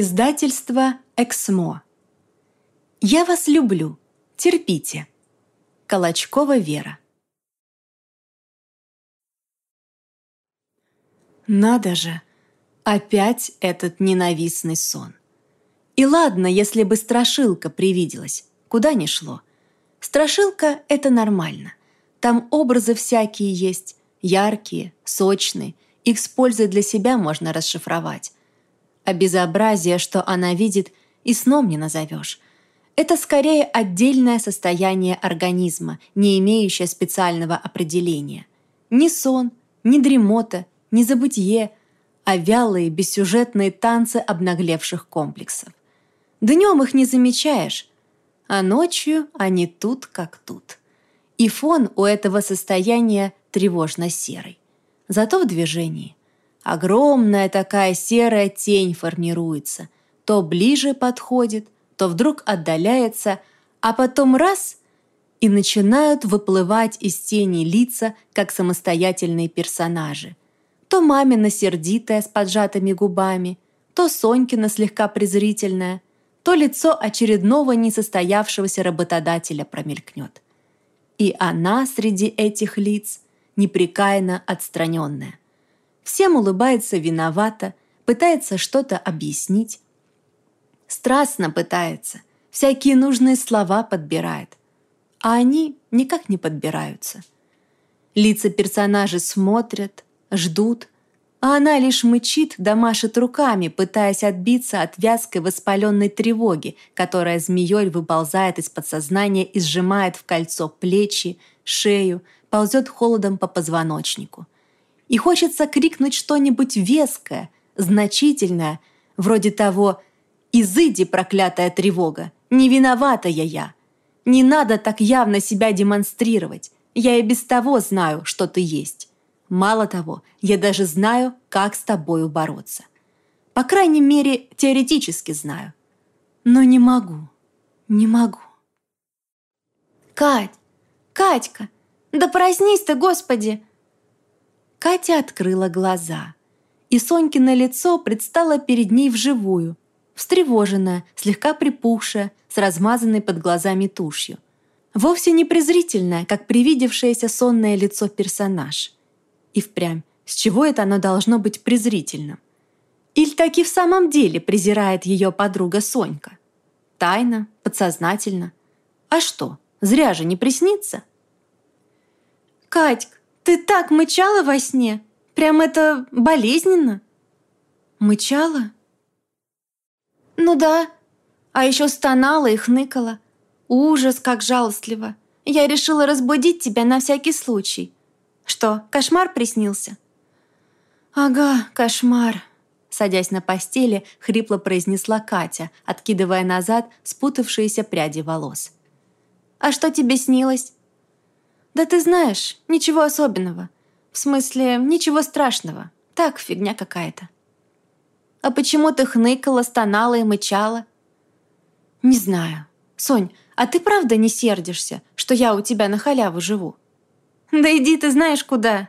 Издательство «Эксмо». «Я вас люблю. Терпите». Колочкова Вера. Надо же, опять этот ненавистный сон. И ладно, если бы страшилка привиделась, куда ни шло. Страшилка — это нормально. Там образы всякие есть, яркие, сочные, их с пользой для себя можно расшифровать а безобразие, что она видит, и сном не назовешь. Это скорее отдельное состояние организма, не имеющее специального определения. Ни сон, ни дремота, ни забытье, а вялые бессюжетные танцы обнаглевших комплексов. Днем их не замечаешь, а ночью они тут как тут. И фон у этого состояния тревожно-серый. Зато в движении. Огромная такая серая тень формируется. То ближе подходит, то вдруг отдаляется, а потом раз — и начинают выплывать из тени лица, как самостоятельные персонажи. То мамина сердитая с поджатыми губами, то Сонькина слегка презрительная, то лицо очередного несостоявшегося работодателя промелькнет. И она среди этих лиц непрекаянно отстраненная – Всем улыбается виновато, пытается что-то объяснить. Страстно пытается, всякие нужные слова подбирает. А они никак не подбираются. Лица персонажей смотрят, ждут, а она лишь мычит да машет руками, пытаясь отбиться от вязкой воспаленной тревоги, которая змеей выползает из подсознания и сжимает в кольцо плечи, шею, ползет холодом по позвоночнику – и хочется крикнуть что-нибудь веское, значительное, вроде того «Изыди, проклятая тревога! Не виновата я я! Не надо так явно себя демонстрировать! Я и без того знаю, что ты есть. Мало того, я даже знаю, как с тобою бороться. По крайней мере, теоретически знаю. Но не могу, не могу. Кать, Катька, да проснись ты, Господи! Катя открыла глаза, и Сонькино лицо предстало перед ней вживую, встревоженное, слегка припухшее, с размазанной под глазами тушью. Вовсе не презрительное, как привидевшееся сонное лицо персонаж. И впрямь, с чего это оно должно быть презрительным? Или таки в самом деле презирает ее подруга Сонька? Тайно, подсознательно. А что, зря же не приснится? «Катька, ты так мычала во сне? Прям это болезненно?» «Мычала?» «Ну да. А еще стонала и хныкала. Ужас, как жалостливо. Я решила разбудить тебя на всякий случай. Что, кошмар приснился?» «Ага, кошмар», — садясь на постели, хрипло произнесла Катя, откидывая назад спутавшиеся пряди волос. «А что тебе снилось?» «Да ты знаешь, ничего особенного. В смысле, ничего страшного. Так, фигня какая-то». «А почему ты хныкала, стонала и мычала?» «Не знаю. Сонь, а ты правда не сердишься, что я у тебя на халяву живу?» «Да иди ты знаешь куда!»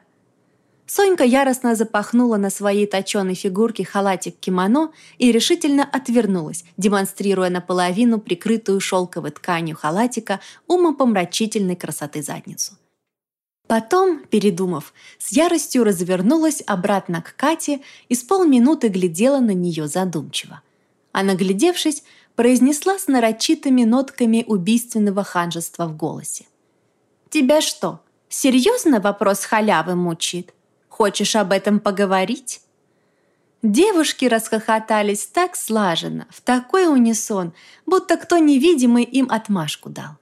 Сонька яростно запахнула на своей точеной фигурке халатик кимоно и решительно отвернулась, демонстрируя наполовину прикрытую шелковой тканью халатика умопомрачительной красоты задницу. Потом, передумав, с яростью развернулась обратно к Кате и с полминуты глядела на нее задумчиво. А наглядевшись, произнесла с нарочитыми нотками убийственного ханжества в голосе. «Тебя что, серьезно вопрос халявы мучит? Хочешь об этом поговорить?» Девушки расхохотались так слаженно, в такой унисон, будто кто невидимый им отмашку дал.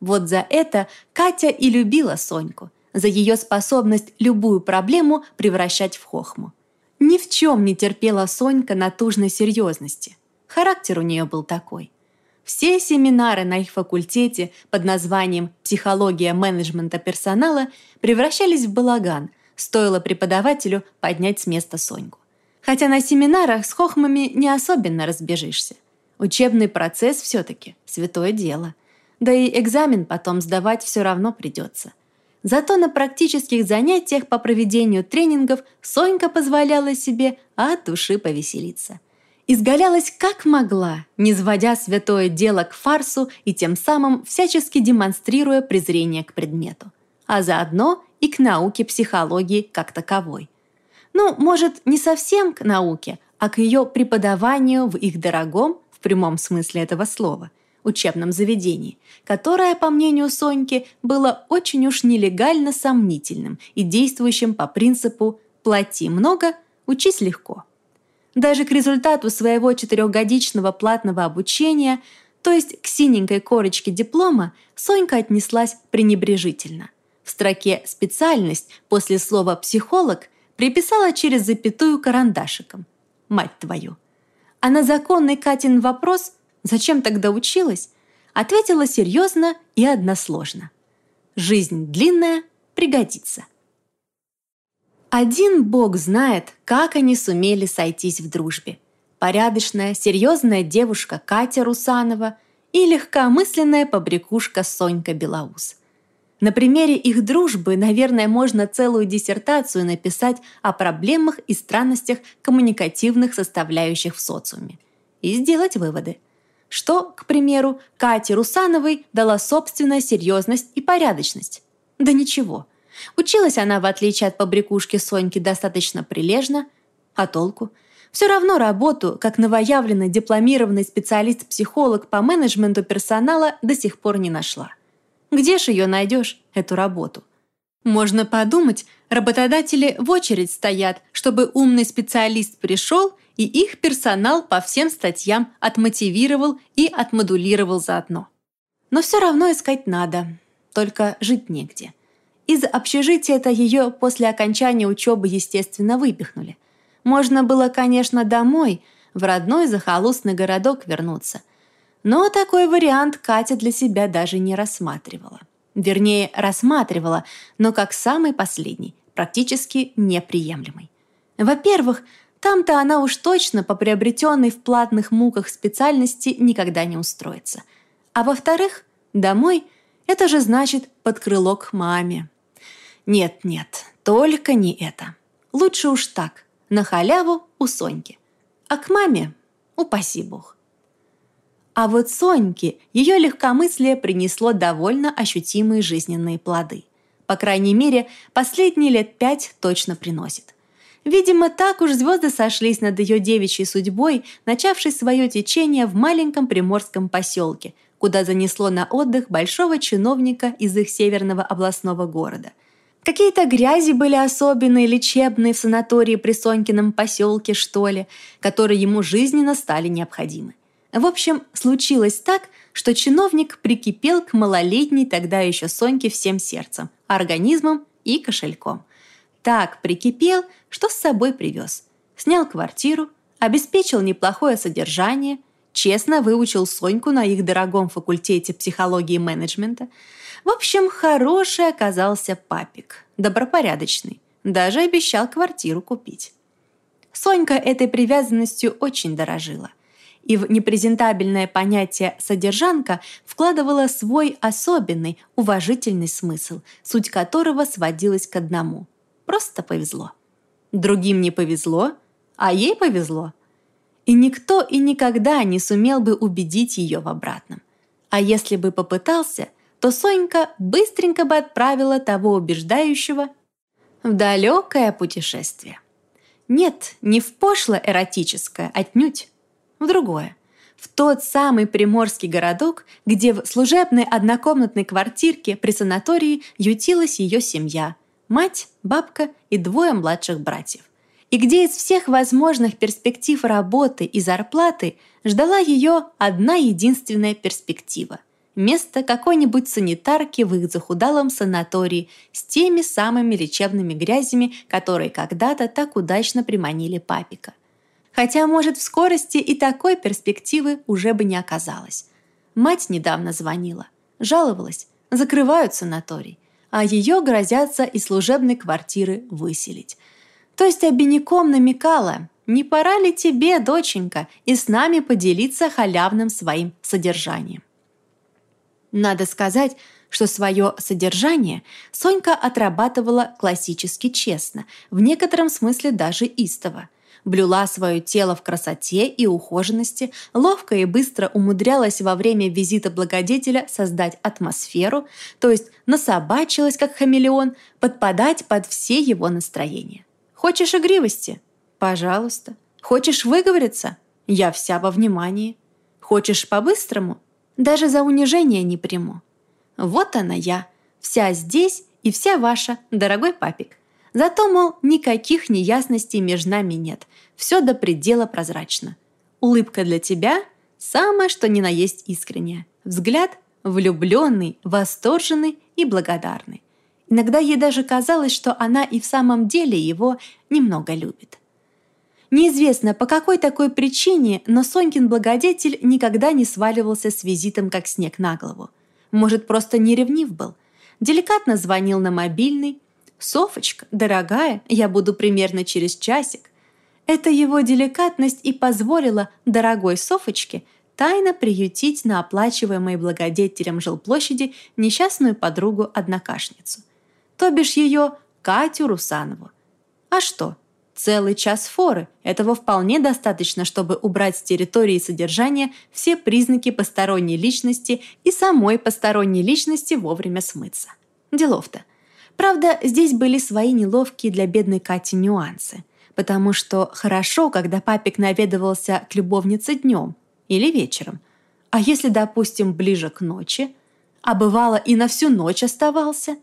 Вот за это Катя и любила Соньку – за ее способность любую проблему превращать в хохму. Ни в чем не терпела Сонька натужной серьезности. Характер у нее был такой. Все семинары на их факультете под названием «Психология менеджмента персонала» превращались в балаган, стоило преподавателю поднять с места Соньку. Хотя на семинарах с хохмами не особенно разбежишься. Учебный процесс все-таки – святое дело. Да и экзамен потом сдавать все равно придется. Зато на практических занятиях по проведению тренингов Сонька позволяла себе от души повеселиться. изгалялась как могла, не сводя святое дело к фарсу и тем самым всячески демонстрируя презрение к предмету, а заодно и к науке психологии как таковой. Ну, может, не совсем к науке, а к ее преподаванию в их дорогом, в прямом смысле этого слова, учебном заведении, которое, по мнению Соньки, было очень уж нелегально сомнительным и действующим по принципу «плати много, учись легко». Даже к результату своего четырехгодичного платного обучения, то есть к синенькой корочке диплома, Сонька отнеслась пренебрежительно. В строке «специальность» после слова «психолог» приписала через запятую карандашиком. Мать твою! А на законный Катин вопрос «Зачем тогда училась?» ответила серьезно и односложно. «Жизнь длинная, пригодится». Один бог знает, как они сумели сойтись в дружбе. Порядочная, серьезная девушка Катя Русанова и легкомысленная побрякушка Сонька Белоус. На примере их дружбы, наверное, можно целую диссертацию написать о проблемах и странностях коммуникативных составляющих в социуме. И сделать выводы. Что, к примеру, Кате Русановой дала собственная серьезность и порядочность? Да ничего – Училась она, в отличие от побрякушки Соньки, достаточно прилежно. А толку? Все равно работу, как новоявленный дипломированный специалист-психолог по менеджменту персонала, до сих пор не нашла. Где ж ее найдешь, эту работу? Можно подумать, работодатели в очередь стоят, чтобы умный специалист пришел и их персонал по всем статьям отмотивировал и отмодулировал заодно. Но все равно искать надо, только жить негде. Из общежития-то ее после окончания учебы, естественно, выпихнули. Можно было, конечно, домой, в родной захолустный городок вернуться. Но такой вариант Катя для себя даже не рассматривала. Вернее, рассматривала, но как самый последний, практически неприемлемый. Во-первых, там-то она уж точно по приобретенной в платных муках специальности никогда не устроится. А во-вторых, домой – это же значит под крыло к маме. Нет-нет, только не это. Лучше уж так, на халяву у Соньки. А к маме – упаси бог. А вот Соньке ее легкомыслие принесло довольно ощутимые жизненные плоды. По крайней мере, последние лет пять точно приносит. Видимо, так уж звезды сошлись над ее девичьей судьбой, начавшей свое течение в маленьком приморском поселке, куда занесло на отдых большого чиновника из их северного областного города – Какие-то грязи были особенные, лечебные в санатории при Сонькином поселке, что ли, которые ему жизненно стали необходимы. В общем, случилось так, что чиновник прикипел к малолетней тогда еще Соньке всем сердцем, организмом и кошельком. Так прикипел, что с собой привез. Снял квартиру, обеспечил неплохое содержание, честно выучил Соньку на их дорогом факультете психологии и менеджмента – в общем, хороший оказался папик, добропорядочный, даже обещал квартиру купить. Сонька этой привязанностью очень дорожила и в непрезентабельное понятие «содержанка» вкладывала свой особенный, уважительный смысл, суть которого сводилась к одному. Просто повезло. Другим не повезло, а ей повезло. И никто и никогда не сумел бы убедить ее в обратном. А если бы попытался – то Сонька быстренько бы отправила того убеждающего в далекое путешествие. Нет, не в пошло-эротическое, отнюдь, в другое. В тот самый приморский городок, где в служебной однокомнатной квартирке при санатории ютилась ее семья – мать, бабка и двое младших братьев. И где из всех возможных перспектив работы и зарплаты ждала ее одна единственная перспектива – место какой-нибудь санитарки в их захудалом санатории с теми самыми лечебными грязями, которые когда-то так удачно приманили папика. Хотя, может, в скорости и такой перспективы уже бы не оказалось. Мать недавно звонила, жаловалась, закрывают санаторий, а ее грозятся из служебной квартиры выселить. То есть обиняком намекала, не пора ли тебе, доченька, и с нами поделиться халявным своим содержанием. Надо сказать, что свое содержание Сонька отрабатывала классически честно, в некотором смысле даже истово. Блюла свое тело в красоте и ухоженности, ловко и быстро умудрялась во время визита благодетеля создать атмосферу, то есть насобачилась, как хамелеон, подпадать под все его настроения. Хочешь игривости? Пожалуйста. Хочешь выговориться? Я вся во внимании. Хочешь по-быстрому? Даже за унижение не приму. Вот она я, вся здесь и вся ваша, дорогой папик. Зато, мол, никаких неясностей между нами нет. Все до предела прозрачно. Улыбка для тебя – самое, что ни на есть искренняя. Взгляд – влюбленный, восторженный и благодарный. Иногда ей даже казалось, что она и в самом деле его немного любит. Неизвестно, по какой такой причине, но Сонькин благодетель никогда не сваливался с визитом, как снег на голову. Может, просто не ревнив был. Деликатно звонил на мобильный. «Софочка, дорогая, я буду примерно через часик». Это его деликатность и позволила дорогой Софочке тайно приютить на оплачиваемой благодетелем жилплощади несчастную подругу-однокашницу. То бишь ее Катю Русанову. А что? Целый час форы. Этого вполне достаточно, чтобы убрать с территории содержания все признаки посторонней личности и самой посторонней личности вовремя смыться. Делов-то. Правда, здесь были свои неловкие для бедной Кати нюансы. Потому что хорошо, когда папик наведывался к любовнице днем или вечером. А если, допустим, ближе к ночи? А бывало и на всю ночь оставался?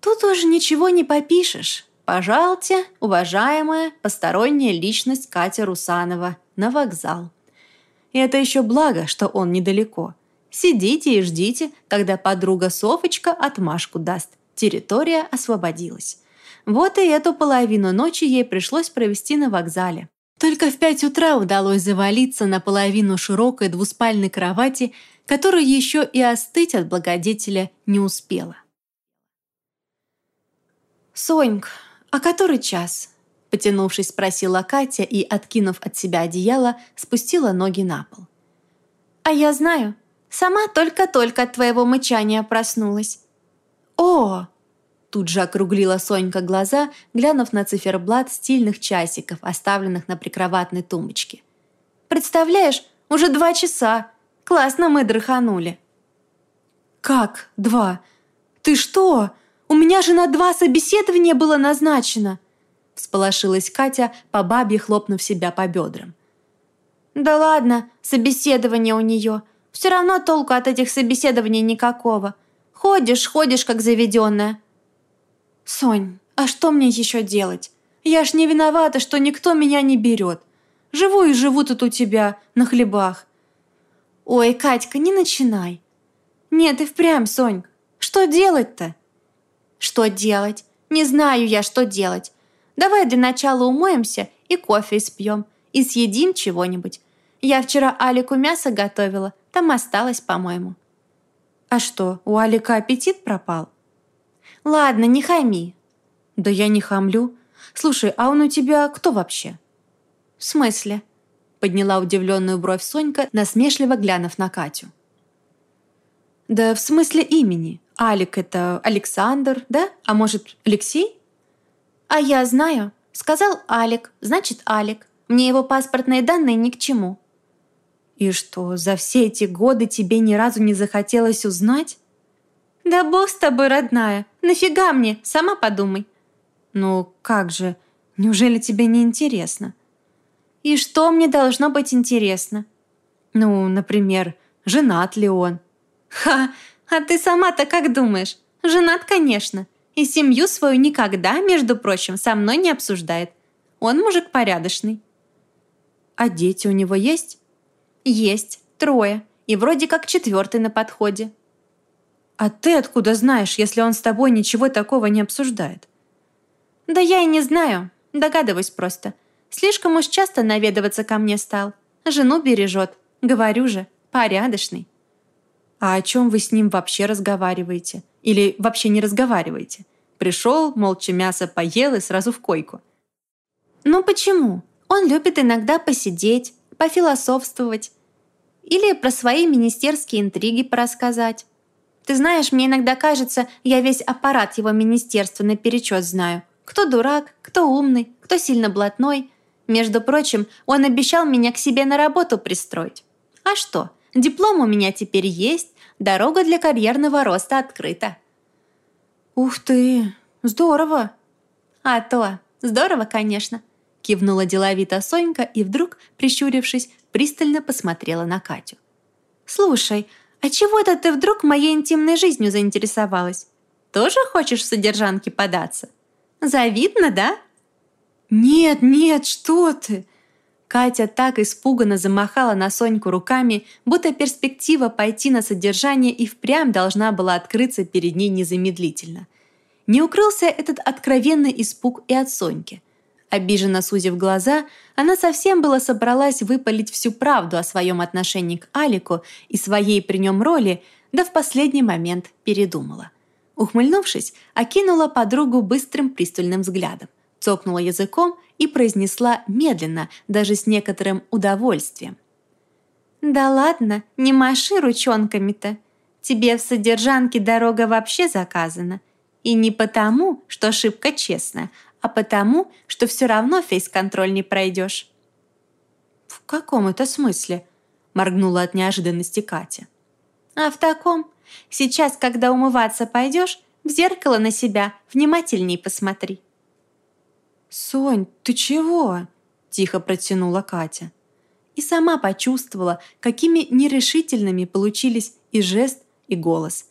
Тут уже ничего не попишешь. Пожалуйте, уважаемая посторонняя личность Катя Русанова, на вокзал. И это еще благо, что он недалеко. Сидите и ждите, когда подруга Софочка отмашку даст. Территория освободилась. Вот и эту половину ночи ей пришлось провести на вокзале. Только в пять утра удалось завалиться на половину широкой двуспальной кровати, которая еще и остыть от благодетеля не успела. «Сонька, «А который час?» – потянувшись, спросила Катя и, откинув от себя одеяло, спустила ноги на пол. «А я знаю. Сама только-только от твоего мычания проснулась». «О!» Тут же округлила Сонька глаза, глянув на циферблат стильных часиков, оставленных на прикроватной тумбочке. «Представляешь, уже два часа. Классно мы дрыханули». «Как два? Ты что?» У меня же на два собеседования было назначено!» Всполошилась Катя, по бабе хлопнув себя по бедрам. «Да ладно, собеседование у нее. Все равно толку от этих собеседований никакого. Ходишь, ходишь, как заведенная». «Сонь, а что мне еще делать? Я ж не виновата, что никто меня не берет. Живу и живу тут у тебя, на хлебах». «Ой, Катька, не начинай». «Нет, и впрямь, Сонь, что делать-то?» Что делать? Не знаю я, что делать. Давай для начала умоемся и кофе испьем. И съедим чего-нибудь. Я вчера Алику мясо готовила. Там осталось, по-моему. А что, у Алика аппетит пропал? Ладно, не хами. Да я не хамлю. Слушай, а он у тебя кто вообще? В смысле? Подняла удивленную бровь Сонька, насмешливо глянув на Катю. Да в смысле имени. Алик — это Александр, да? А может, Алексей? А я знаю. Сказал Алик, значит Алик. Мне его паспортные данные ни к чему. И что, за все эти годы тебе ни разу не захотелось узнать? Да бог с тобой, родная. Нафига мне? Сама подумай. Ну, как же? Неужели тебе не интересно? И что мне должно быть интересно? Ну, например, женат ли он? Ха, а ты сама-то как думаешь? Женат, конечно. И семью свою никогда, между прочим, со мной не обсуждает. Он мужик порядочный. А дети у него есть? Есть. Трое. И вроде как четвертый на подходе. А ты откуда знаешь, если он с тобой ничего такого не обсуждает? Да я и не знаю. Догадываюсь просто. Слишком уж часто наведываться ко мне стал. Жену бережет. Говорю же, порядочный. А о чем вы с ним вообще разговариваете? Или вообще не разговариваете? Пришел, молча мясо поел и сразу в койку. Ну почему? Он любит иногда посидеть, пофилософствовать. Или про свои министерские интриги порассказать. Ты знаешь, мне иногда кажется, я весь аппарат его министерства наперечет знаю. Кто дурак, кто умный, кто сильно блатной. Между прочим, он обещал меня к себе на работу пристроить. А что, диплом у меня теперь есть, дорога для карьерного роста открыта. «Ух ты, здорово!» «А то, здорово, конечно!» Кивнула деловито Сонька и вдруг, прищурившись, пристально посмотрела на Катю. «Слушай, а чего это ты вдруг моей интимной жизнью заинтересовалась? Тоже хочешь в содержанке податься? Завидно, да?» «Нет, нет, что ты!» Катя так испуганно замахала на Соньку руками, будто перспектива пойти на содержание и впрямь должна была открыться перед ней незамедлительно. Не укрылся этот откровенный испуг и от Соньки – Обиженно сузив глаза, она совсем было собралась выпалить всю правду о своем отношении к Алику и своей при нем роли, да в последний момент передумала. Ухмыльнувшись, окинула подругу быстрым пристальным взглядом, цокнула языком и произнесла медленно, даже с некоторым удовольствием. «Да ладно, не маши ручонками-то. Тебе в содержанке дорога вообще заказана. И не потому, что ошибка честная, а потому, что все равно фейс-контроль не пройдешь». «В каком это смысле?» – моргнула от неожиданности Катя. «А в таком. Сейчас, когда умываться пойдешь, в зеркало на себя внимательней посмотри». «Сонь, ты чего?» – тихо протянула Катя. И сама почувствовала, какими нерешительными получились и жест, и голос.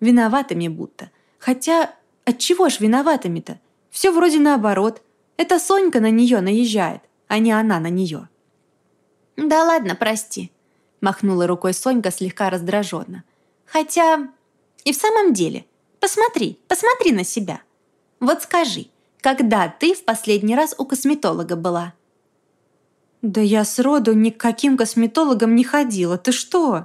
Виноватыми будто. Хотя, от чего ж виноватыми-то? Все вроде наоборот. Это Сонька на нее наезжает, а не она на нее. «Да ладно, прости», – махнула рукой Сонька слегка раздраженно. «Хотя... и в самом деле, посмотри, посмотри на себя. Вот скажи, когда ты в последний раз у косметолога была?» «Да я сроду ни к каким косметологам не ходила, ты что?»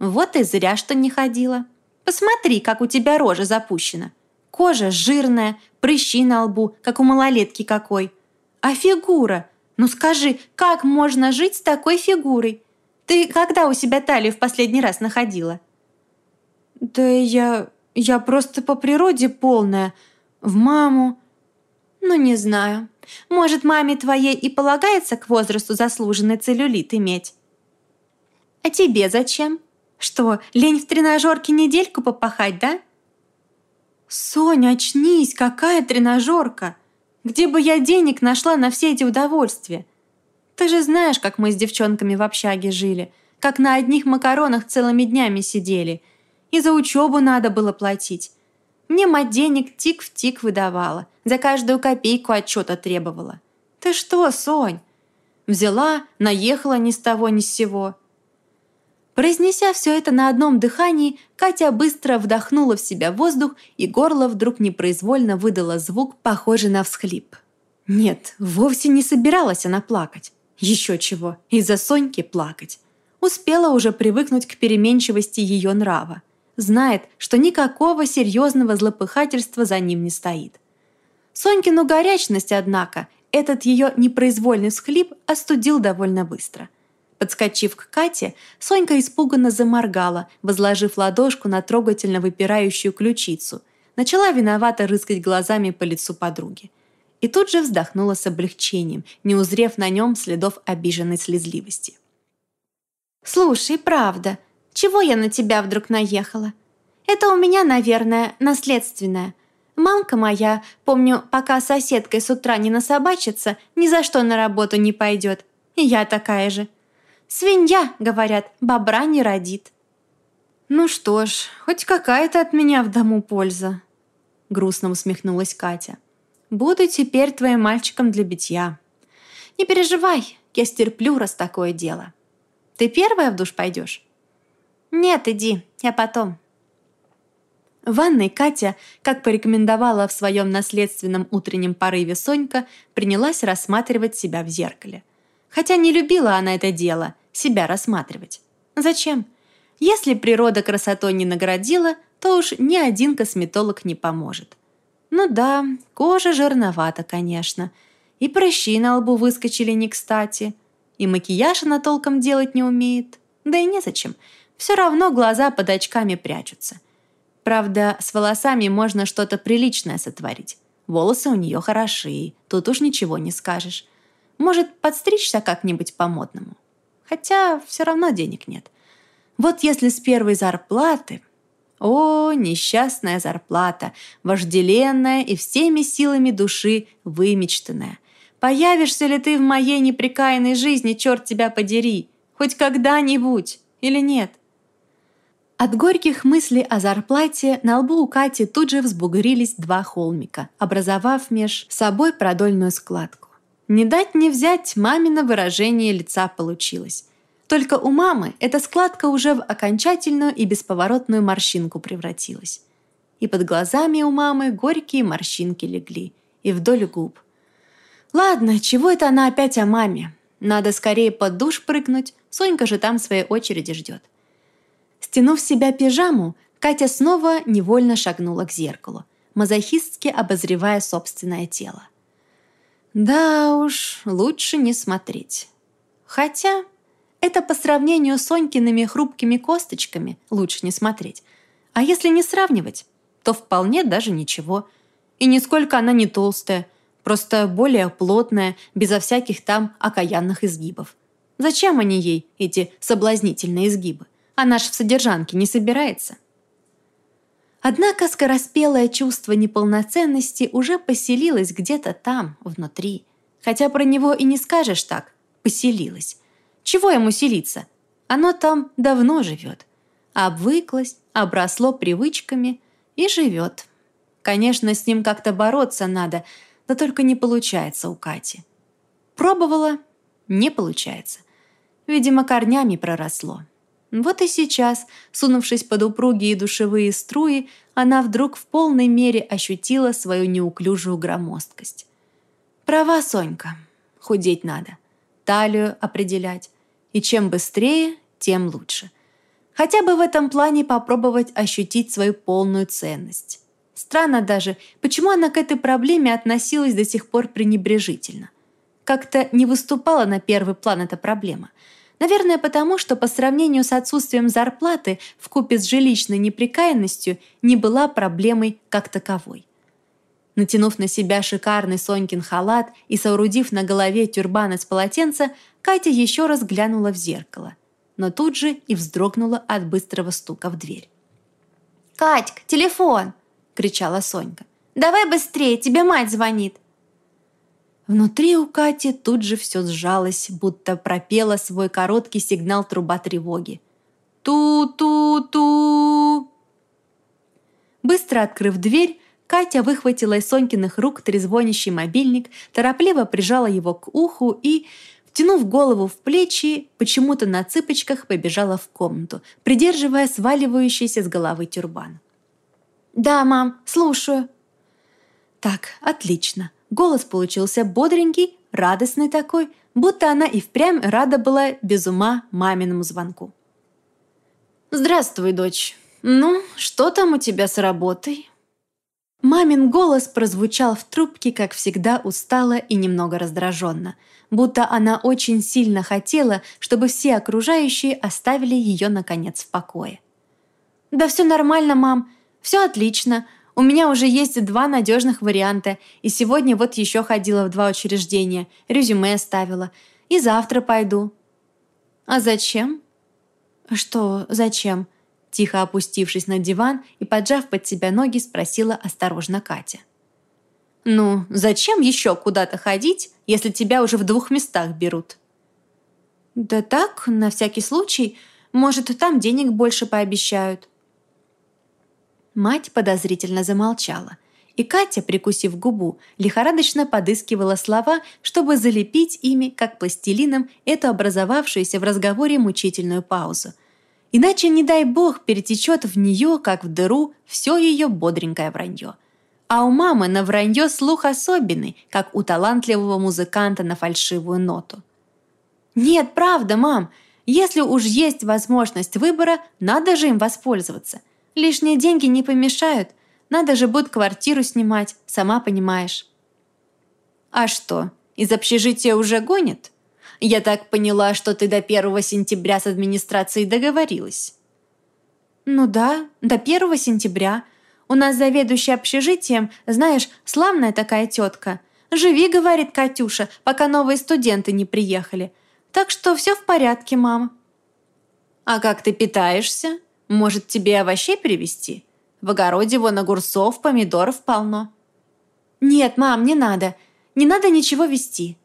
«Вот и зря, что не ходила. Посмотри, как у тебя рожа запущена. Кожа жирная, прыщи на лбу, как у малолетки какой. А фигура? Ну скажи, как можно жить с такой фигурой? Ты когда у себя талию в последний раз находила? Да я... я просто по природе полная. В маму. Ну, не знаю. Может, маме твоей и полагается к возрасту заслуженный целлюлит иметь? А тебе зачем? Что, лень в тренажерке недельку попахать, да? «Соня, очнись! Какая тренажерка! Где бы я денег нашла на все эти удовольствия? Ты же знаешь, как мы с девчонками в общаге жили, как на одних макаронах целыми днями сидели. И за учебу надо было платить. Мне мать денег тик в тик выдавала, за каждую копейку отчета требовала. Ты что, Сонь? Взяла, наехала ни с того ни с сего». Произнеся все это на одном дыхании, Катя быстро вдохнула в себя воздух, и горло вдруг непроизвольно выдало звук, похожий на всхлип. Нет, вовсе не собиралась она плакать. Еще чего, из-за Соньки плакать. Успела уже привыкнуть к переменчивости ее нрава. Знает, что никакого серьезного злопыхательства за ним не стоит. Сонькину горячность, однако, этот ее непроизвольный всхлип остудил довольно быстро – Подскочив к Кате, Сонька испуганно заморгала, возложив ладошку на трогательно выпирающую ключицу. Начала виновато рыскать глазами по лицу подруги. И тут же вздохнула с облегчением, не узрев на нем следов обиженной слезливости. «Слушай, правда, чего я на тебя вдруг наехала? Это у меня, наверное, наследственное. Мамка моя, помню, пока соседкой с утра не насобачится, ни за что на работу не пойдет. И я такая же. Свинья, говорят, бобра не родит. Ну что ж, хоть какая-то от меня в дому польза. Грустно усмехнулась Катя. Буду теперь твоим мальчиком для битья. Не переживай, я стерплю, раз такое дело. Ты первая в душ пойдешь? Нет, иди, я потом. В ванной Катя, как порекомендовала в своем наследственном утреннем порыве Сонька, принялась рассматривать себя в зеркале. Хотя не любила она это дело, себя рассматривать. Зачем? Если природа красотой не наградила, то уж ни один косметолог не поможет. Ну да, кожа жирновата, конечно. И прыщи на лбу выскочили не кстати. И макияж она толком делать не умеет. Да и незачем. Все равно глаза под очками прячутся. Правда, с волосами можно что-то приличное сотворить. Волосы у нее хорошие, тут уж ничего не скажешь. Может, подстричься как-нибудь по-модному. Хотя все равно денег нет. Вот если с первой зарплаты... О, несчастная зарплата, вожделенная и всеми силами души вымечтанная. Появишься ли ты в моей неприкаянной жизни, черт тебя подери, хоть когда-нибудь или нет? От горьких мыслей о зарплате на лбу у Кати тут же взбугрились два холмика, образовав меж собой продольную складку. Не дать не взять мамино выражение лица получилось. Только у мамы эта складка уже в окончательную и бесповоротную морщинку превратилась. И под глазами у мамы горькие морщинки легли, и вдоль губ. Ладно, чего это она опять о маме? Надо скорее под душ прыгнуть, Сонька же там своей очереди ждет. Стянув себя пижаму, Катя снова невольно шагнула к зеркалу, мазохистски обозревая собственное тело. Да уж, лучше не смотреть. Хотя это по сравнению с Сонькиными хрупкими косточками лучше не смотреть. А если не сравнивать, то вполне даже ничего. И нисколько она не толстая, просто более плотная, безо всяких там окаянных изгибов. Зачем они ей, эти соблазнительные изгибы? Она ж в содержанке не собирается. Однако скороспелое чувство неполноценности уже поселилось где-то там, внутри. Хотя про него и не скажешь так «поселилось». Чего ему селиться? Оно там давно живет. Обвыклось, обросло привычками и живет. Конечно, с ним как-то бороться надо, да только не получается у Кати. Пробовала – не получается. Видимо, корнями проросло. Вот и сейчас, сунувшись под упругие душевые струи, она вдруг в полной мере ощутила свою неуклюжую громоздкость. Права, Сонька. Худеть надо. Талию определять. И чем быстрее, тем лучше. Хотя бы в этом плане попробовать ощутить свою полную ценность. Странно даже, почему она к этой проблеме относилась до сих пор пренебрежительно. Как-то не выступала на первый план эта проблема – Наверное, потому что по сравнению с отсутствием зарплаты в купе с жилищной неприкаянностью не была проблемой как таковой. Натянув на себя шикарный Сонькин халат и соорудив на голове тюрбан из полотенца, Катя еще раз глянула в зеркало, но тут же и вздрогнула от быстрого стука в дверь. «Катька, телефон!» – кричала Сонька. «Давай быстрее, тебе мать звонит!» Внутри у Кати тут же все сжалось, будто пропела свой короткий сигнал труба тревоги. «Ту-ту-ту!» Быстро открыв дверь, Катя выхватила из Сонькиных рук трезвонящий мобильник, торопливо прижала его к уху и, втянув голову в плечи, почему-то на цыпочках побежала в комнату, придерживая сваливающийся с головы тюрбан. «Да, мам, слушаю». «Так, отлично. Голос получился бодренький, радостный такой, будто она и впрямь рада была без ума маминому звонку. «Здравствуй, дочь. Ну, что там у тебя с работой?» Мамин голос прозвучал в трубке, как всегда, устало и немного раздраженно, будто она очень сильно хотела, чтобы все окружающие оставили ее, наконец, в покое. «Да все нормально, мам. Все отлично. У меня уже есть два надежных варианта, и сегодня вот еще ходила в два учреждения, резюме оставила. И завтра пойду». «А зачем?» «Что зачем?» Тихо опустившись на диван и поджав под себя ноги, спросила осторожно Катя. «Ну, зачем еще куда-то ходить, если тебя уже в двух местах берут?» «Да так, на всякий случай. Может, там денег больше пообещают». Мать подозрительно замолчала, и Катя, прикусив губу, лихорадочно подыскивала слова, чтобы залепить ими, как пластилином, эту образовавшуюся в разговоре мучительную паузу. Иначе, не дай бог, перетечет в нее, как в дыру, все ее бодренькое вранье. А у мамы на вранье слух особенный, как у талантливого музыканта на фальшивую ноту. «Нет, правда, мам, если уж есть возможность выбора, надо же им воспользоваться. Лишние деньги не помешают. Надо же будет квартиру снимать, сама понимаешь». «А что, из общежития уже гонит? Я так поняла, что ты до 1 сентября с администрацией договорилась». «Ну да, до 1 сентября. У нас заведующая общежитием, знаешь, славная такая тетка. Живи, говорит Катюша, пока новые студенты не приехали. Так что все в порядке, мама. А как ты питаешься? Может, тебе овощей привезти? В огороде вон огурцов, помидоров полно. Нет, мам, не надо. Не надо ничего вести.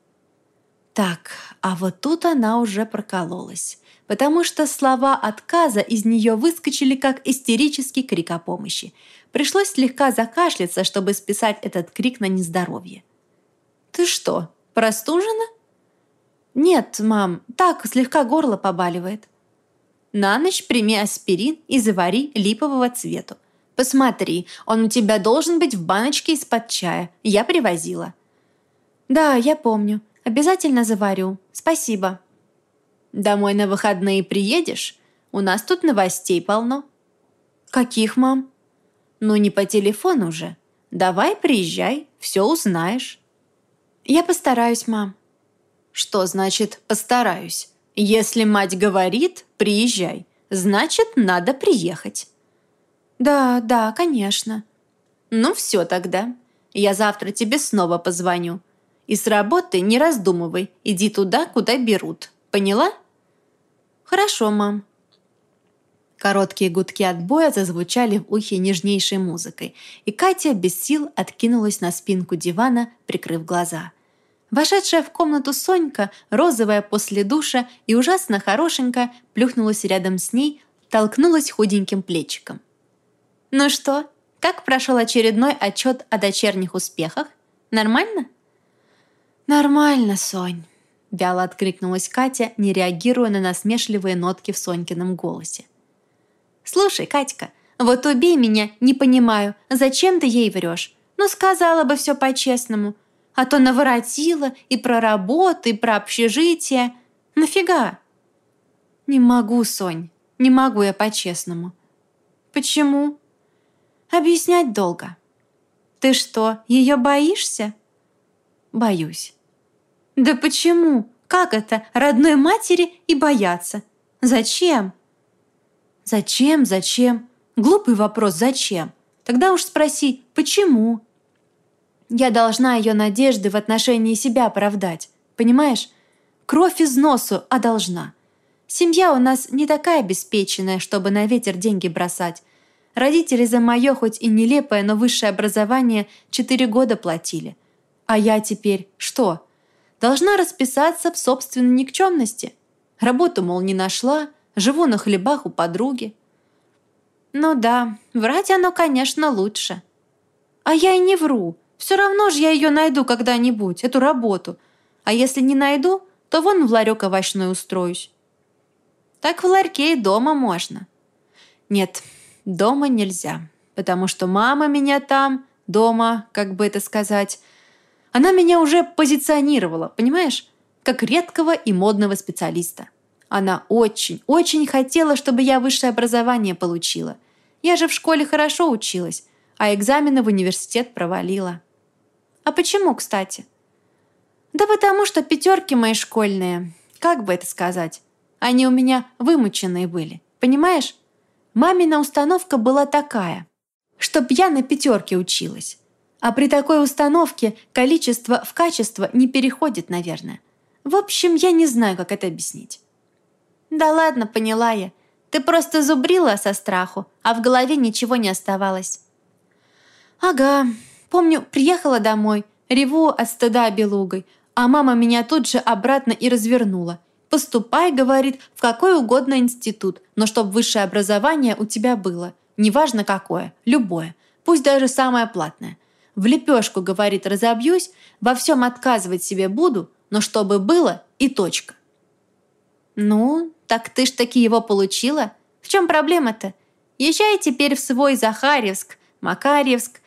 Так, а вот тут она уже прокололась, потому что слова отказа из нее выскочили как истерический крик о помощи. Пришлось слегка закашляться, чтобы списать этот крик на нездоровье. «Ты что, простужена?» «Нет, мам, так, слегка горло побаливает». «На ночь прими аспирин и завари липового цвету. Посмотри, он у тебя должен быть в баночке из-под чая. Я привозила». «Да, я помню. Обязательно заварю. Спасибо». «Домой на выходные приедешь? У нас тут новостей полно». «Каких, мам?» «Ну, не по телефону же. Давай приезжай, все узнаешь». «Я постараюсь, мам». «Что значит «постараюсь»? Если мать говорит «приезжай», значит, надо приехать». «Да, да, конечно». «Ну все тогда. Я завтра тебе снова позвоню. И с работы не раздумывай, иди туда, куда берут. Поняла?» «Хорошо, мам». Короткие гудки отбоя зазвучали в ухе нежнейшей музыкой, и Катя без сил откинулась на спинку дивана, прикрыв глаза. Вошедшая в комнату Сонька, розовая после душа и ужасно хорошенькая, плюхнулась рядом с ней, толкнулась худеньким плечиком. «Ну что, как прошел очередной отчет о дочерних успехах? Нормально?» «Нормально, Сонь», — вяло откликнулась Катя, не реагируя на насмешливые нотки в Сонькином голосе. «Слушай, Катька, вот убей меня, не понимаю, зачем ты ей врешь? Ну, сказала бы все по-честному. А то наворотила и про работу, и про общежитие. Нафига?» «Не могу, Сонь, не могу я по-честному». «Почему?» «Объяснять долго». «Ты что, ее боишься?» «Боюсь». «Да почему? Как это? Родной матери и бояться? Зачем?» «Зачем? Зачем? Глупый вопрос, зачем? Тогда уж спроси, почему?» «Я должна ее надежды в отношении себя оправдать, понимаешь? Кровь из носу, а должна. Семья у нас не такая обеспеченная, чтобы на ветер деньги бросать. Родители за мое, хоть и нелепое, но высшее образование четыре года платили. А я теперь что? Должна расписаться в собственной никчемности. Работу, мол, не нашла, живу на хлебах у подруги. Ну да, врать оно, конечно, лучше. А я и не вру. Все равно же я ее найду когда-нибудь, эту работу. А если не найду, то вон в ларек овощной устроюсь. Так в ларьке и дома можно. Нет, дома нельзя, потому что мама меня там, дома, как бы это сказать, она меня уже позиционировала, понимаешь, как редкого и модного специалиста. Она очень, очень хотела, чтобы я высшее образование получила. Я же в школе хорошо училась, а экзамены в университет провалила. А почему, кстати? Да потому что пятерки мои школьные, как бы это сказать, они у меня вымученные были, понимаешь? Мамина установка была такая, чтоб я на пятерке училась. А при такой установке количество в качество не переходит, наверное. В общем, я не знаю, как это объяснить. Да ладно, поняла я. Ты просто зубрила со страху, а в голове ничего не оставалось. Ага. Помню, приехала домой, реву от стыда белугой, а мама меня тут же обратно и развернула. «Поступай», — говорит, — «в какой угодно институт, но чтоб высшее образование у тебя было. Неважно какое, любое, пусть даже самое платное. В лепешку, говорит, разобьюсь, во всем отказывать себе буду, но чтобы было и точка. Ну, так ты ж таки его получила. В чем проблема-то? Езжай теперь в свой Захаревск, Макаревск,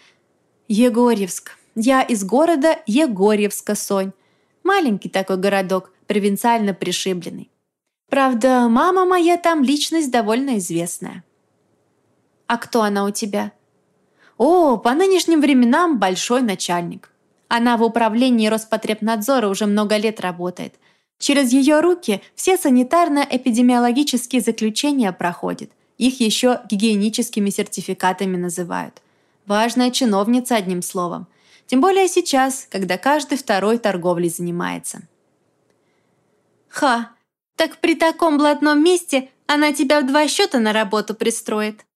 Егорьевск. Я из города Егорьевска, Сонь. Маленький такой городок, провинциально пришибленный. Правда, мама моя там личность довольно известная. А кто она у тебя? О, по нынешним временам большой начальник. Она в управлении Роспотребнадзора уже много лет работает. Через ее руки все санитарно-эпидемиологические заключения проходят. Их еще гигиеническими сертификатами называют. Важная чиновница, одним словом. Тем более сейчас, когда каждый второй торговлей занимается. «Ха! Так при таком блатном месте она тебя в два счета на работу пристроит».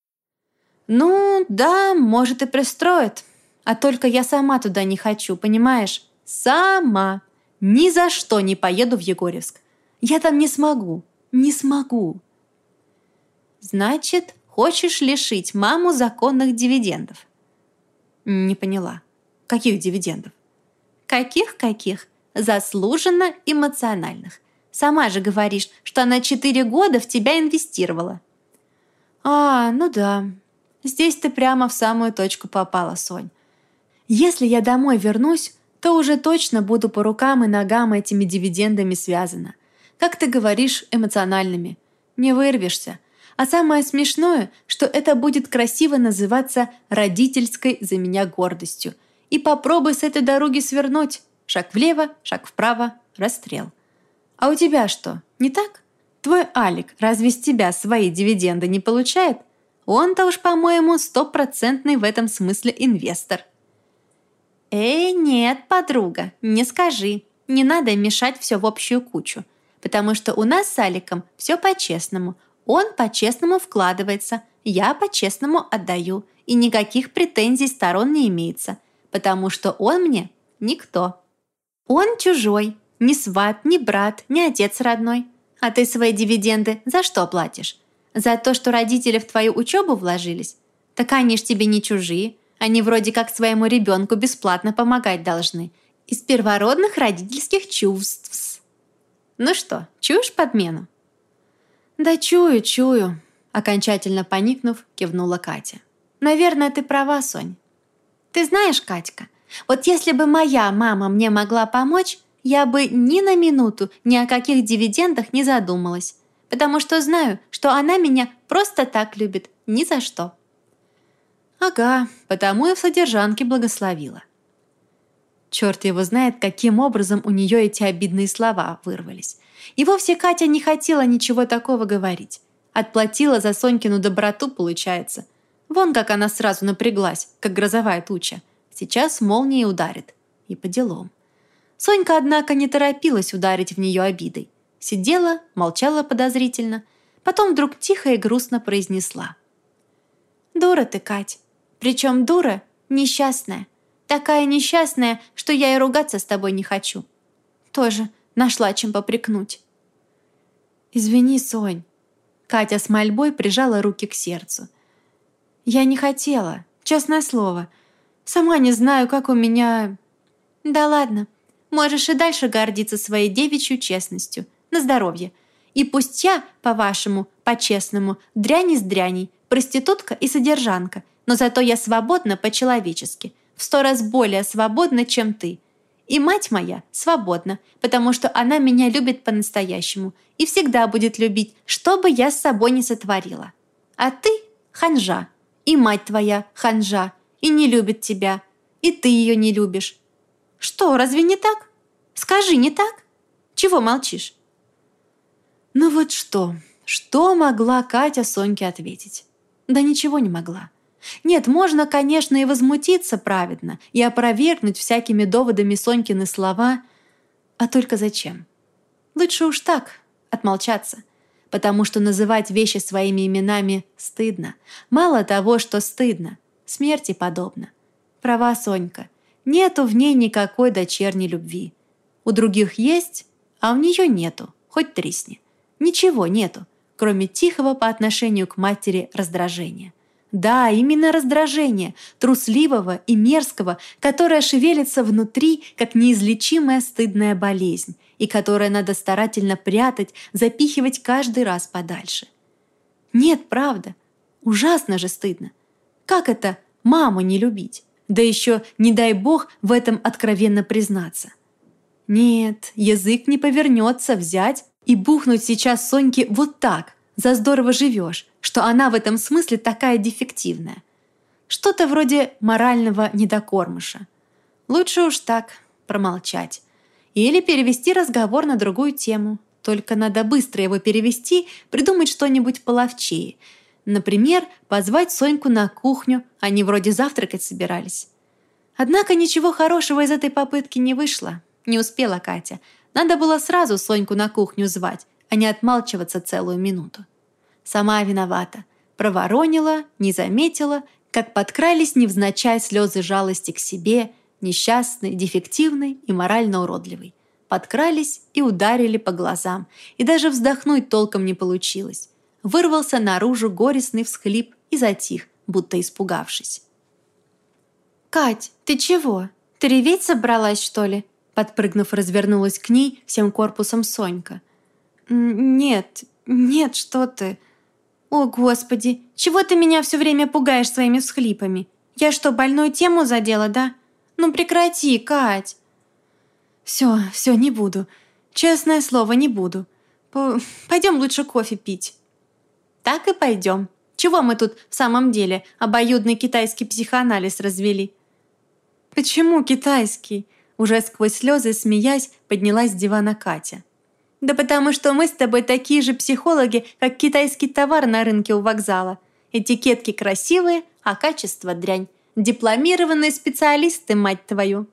«Ну, да, может и пристроит. А только я сама туда не хочу, понимаешь? Сама. Ни за что не поеду в Егорьевск. Я там не смогу. Не смогу». «Значит, хочешь лишить маму законных дивидендов?» «Не поняла. Каких дивидендов?» «Каких-каких? Заслуженно эмоциональных. Сама же говоришь, что она четыре года в тебя инвестировала». «А, ну да, Здесь ты прямо в самую точку попала, Сонь. Если я домой вернусь, то уже точно буду по рукам и ногам этими дивидендами связана. Как ты говоришь, эмоциональными. Не вырвешься. А самое смешное, что это будет красиво называться родительской за меня гордостью. И попробуй с этой дороги свернуть. Шаг влево, шаг вправо, расстрел. А у тебя что, не так? Твой Алик разве с тебя свои дивиденды не получает? Он-то уж, по-моему, стопроцентный в этом смысле инвестор. «Эй, нет, подруга, не скажи. Не надо мешать все в общую кучу. Потому что у нас с Аликом все по-честному. Он по-честному вкладывается, я по-честному отдаю. И никаких претензий сторон не имеется. Потому что он мне никто. Он чужой, ни сват, ни брат, ни отец родной. А ты свои дивиденды за что платишь? За то, что родители в твою учебу вложились? Так они ж тебе не чужие. Они вроде как своему ребенку бесплатно помогать должны. Из первородных родительских чувств. Ну что, чуешь подмену? Да чую, чую. Окончательно поникнув, кивнула Катя. Наверное, ты права, Сонь. Ты знаешь, Катька, вот если бы моя мама мне могла помочь, я бы ни на минуту ни о каких дивидендах не задумалась потому что знаю, что она меня просто так любит, ни за что». «Ага, потому и в содержанке благословила». Черт его знает, каким образом у нее эти обидные слова вырвались. И вовсе Катя не хотела ничего такого говорить. Отплатила за Сонькину доброту, получается. Вон как она сразу напряглась, как грозовая туча. Сейчас молнией ударит. И по делам. Сонька, однако, не торопилась ударить в нее обидой. Сидела, молчала подозрительно, потом вдруг тихо и грустно произнесла. «Дура ты, Кать. Причем дура несчастная. Такая несчастная, что я и ругаться с тобой не хочу. Тоже нашла чем попрекнуть». «Извини, Сонь». Катя с мольбой прижала руки к сердцу. «Я не хотела, честное слово. Сама не знаю, как у меня...» «Да ладно, можешь и дальше гордиться своей девичью честностью на здоровье. И пусть я, по-вашему, по-честному, дрянь из дряней, проститутка и содержанка, но зато я свободна по-человечески, в сто раз более свободна, чем ты. И мать моя свободна, потому что она меня любит по-настоящему и всегда будет любить, что бы я с собой не сотворила. А ты – ханжа, и мать твоя – ханжа, и не любит тебя, и ты ее не любишь. Что, разве не так? Скажи, не так? Чего молчишь? Ну вот что, что могла Катя Соньке ответить? Да ничего не могла. Нет, можно, конечно, и возмутиться праведно, и опровергнуть всякими доводами Сонькины слова, а только зачем? Лучше уж так, отмолчаться, потому что называть вещи своими именами стыдно. Мало того, что стыдно, смерти подобно. Права Сонька, нету в ней никакой дочерней любви. У других есть, а у нее нету, хоть тресни. Ничего нету, кроме тихого по отношению к матери раздражения. Да, именно раздражение, трусливого и мерзкого, которое шевелится внутри, как неизлечимая стыдная болезнь, и которое надо старательно прятать, запихивать каждый раз подальше. Нет, правда. Ужасно же стыдно. Как это маму не любить? Да еще, не дай бог, в этом откровенно признаться. Нет, язык не повернется взять и бухнуть сейчас Соньке вот так, за здорово живешь, что она в этом смысле такая дефективная. Что-то вроде морального недокормыша. Лучше уж так, промолчать. Или перевести разговор на другую тему. Только надо быстро его перевести, придумать что-нибудь половчее. Например, позвать Соньку на кухню, они вроде завтракать собирались. Однако ничего хорошего из этой попытки не вышло. Не успела Катя. Надо было сразу Соньку на кухню звать, а не отмалчиваться целую минуту. Сама виновата. Проворонила, не заметила, как подкрались невзначай слезы жалости к себе, несчастной, дефективной и морально уродливой. Подкрались и ударили по глазам, и даже вздохнуть толком не получилось. Вырвался наружу горестный всхлип и затих, будто испугавшись. «Кать, ты чего? Ты реветь собралась, что ли?» Подпрыгнув, развернулась к ней всем корпусом Сонька. «Нет, нет, что ты...» «О, Господи, чего ты меня все время пугаешь своими всхлипами? Я что, больную тему задела, да? Ну прекрати, Кать!» «Все, все, не буду. Честное слово, не буду. Пойдем лучше кофе пить». «Так и пойдем. Чего мы тут в самом деле обоюдный китайский психоанализ развели?» «Почему китайский?» Уже сквозь слезы, смеясь, поднялась с дивана Катя. «Да потому что мы с тобой такие же психологи, как китайский товар на рынке у вокзала. Этикетки красивые, а качество дрянь. Дипломированные специалисты, мать твою!»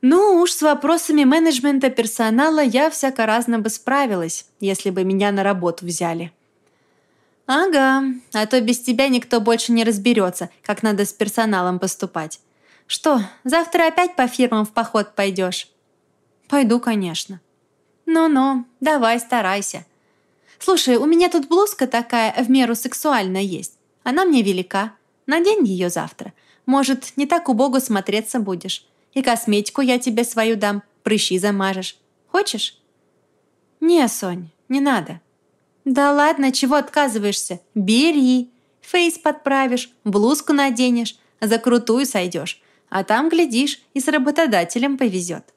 Ну уж с вопросами менеджмента персонала я всяко-разно бы справилась, если бы меня на работу взяли. Ага, а то без тебя никто больше не разберется, как надо с персоналом поступать. Что, завтра опять по фирмам в поход пойдешь? Пойду, конечно. Ну-ну, давай, старайся. Слушай, у меня тут блузка такая в меру сексуальная есть. Она мне велика. Надень ее завтра. Может, не так убого смотреться будешь. И косметику я тебе свою дам, прыщи замажешь. Хочешь? Не, Сонь, не надо. Да ладно, чего отказываешься? Бери. Фейс подправишь, блузку наденешь, за крутую сойдешь. А там, глядишь, и с работодателем повезет.